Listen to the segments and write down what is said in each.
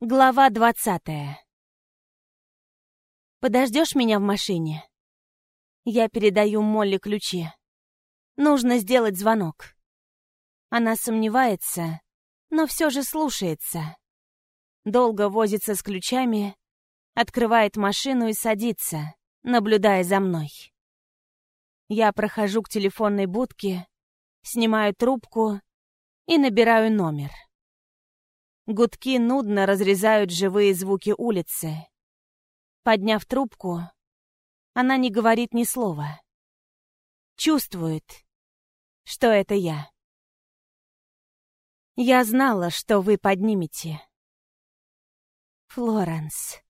Глава двадцатая. Подождешь меня в машине? Я передаю Молли ключи. Нужно сделать звонок. Она сомневается, но все же слушается. Долго возится с ключами, открывает машину и садится, наблюдая за мной. Я прохожу к телефонной будке, снимаю трубку и набираю номер. Гудки нудно разрезают живые звуки улицы. Подняв трубку, она не говорит ни слова. Чувствует, что это я. Я знала, что вы поднимете. Флоренс,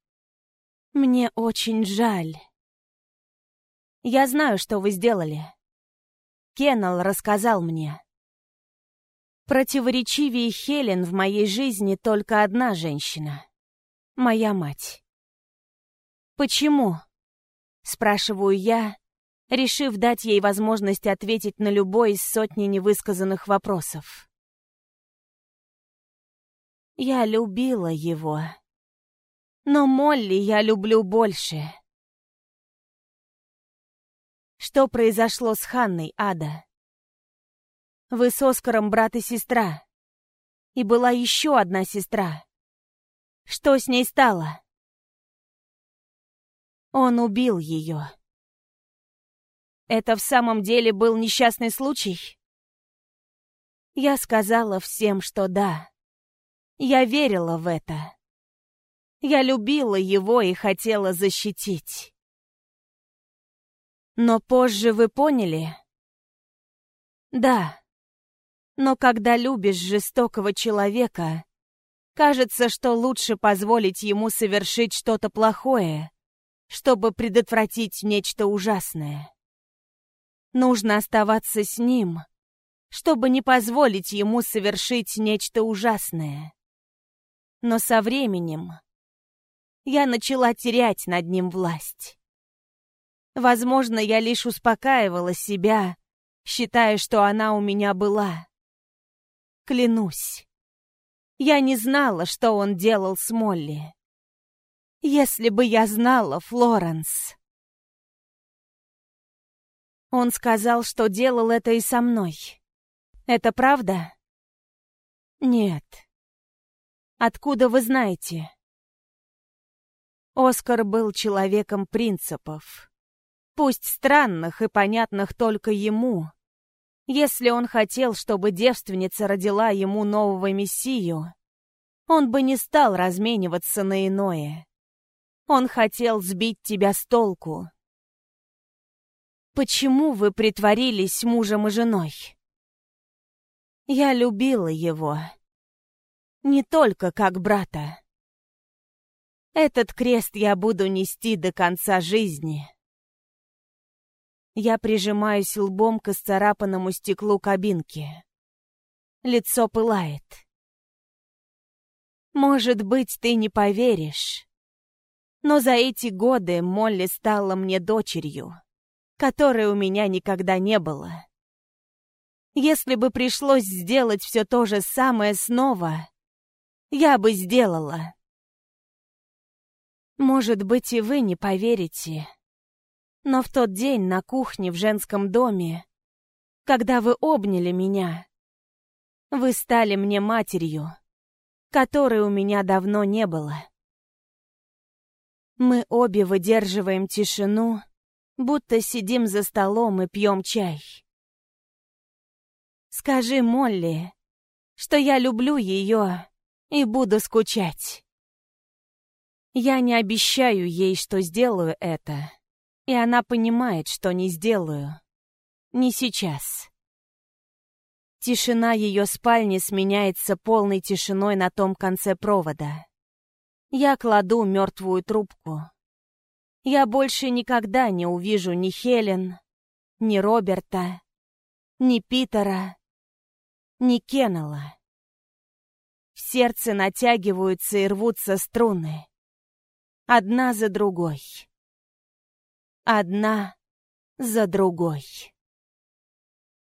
мне очень жаль. Я знаю, что вы сделали. Кеннел рассказал мне. Противоречивее Хелен в моей жизни только одна женщина. Моя мать. «Почему?» — спрашиваю я, решив дать ей возможность ответить на любой из сотни невысказанных вопросов. Я любила его. Но Молли я люблю больше. Что произошло с Ханной, Ада? Вы с Оскаром брат и сестра. И была еще одна сестра. Что с ней стало? Он убил ее. Это в самом деле был несчастный случай? Я сказала всем, что да. Я верила в это. Я любила его и хотела защитить. Но позже вы поняли? Да. Но когда любишь жестокого человека, кажется, что лучше позволить ему совершить что-то плохое, чтобы предотвратить нечто ужасное. Нужно оставаться с ним, чтобы не позволить ему совершить нечто ужасное. Но со временем я начала терять над ним власть. Возможно, я лишь успокаивала себя, считая, что она у меня была. Клянусь. Я не знала, что он делал с Молли. Если бы я знала, Флоренс. Он сказал, что делал это и со мной. Это правда? Нет. Откуда вы знаете? Оскар был человеком принципов. Пусть странных и понятных только ему, если он хотел, чтобы девственница родила ему нового мессию, он бы не стал размениваться на иное. Он хотел сбить тебя с толку. Почему вы притворились мужем и женой? Я любила его. Не только как брата. Этот крест я буду нести до конца жизни. Я прижимаюсь лбом к исцарапанному стеклу кабинки. Лицо пылает. Может быть, ты не поверишь, но за эти годы Молли стала мне дочерью, которой у меня никогда не было. Если бы пришлось сделать все то же самое снова, я бы сделала. Может быть, и вы не поверите, но в тот день на кухне в женском доме, когда вы обняли меня, вы стали мне матерью, которой у меня давно не было. Мы обе выдерживаем тишину, будто сидим за столом и пьем чай. Скажи Молли, что я люблю ее и буду скучать. Я не обещаю ей, что сделаю это. И она понимает, что не сделаю. Не сейчас. Тишина ее спальни сменяется полной тишиной на том конце провода. Я кладу мертвую трубку. Я больше никогда не увижу ни Хелен, ни Роберта, ни Питера, ни Кеннела. В сердце натягиваются и рвутся струны. Одна за другой одна за другой.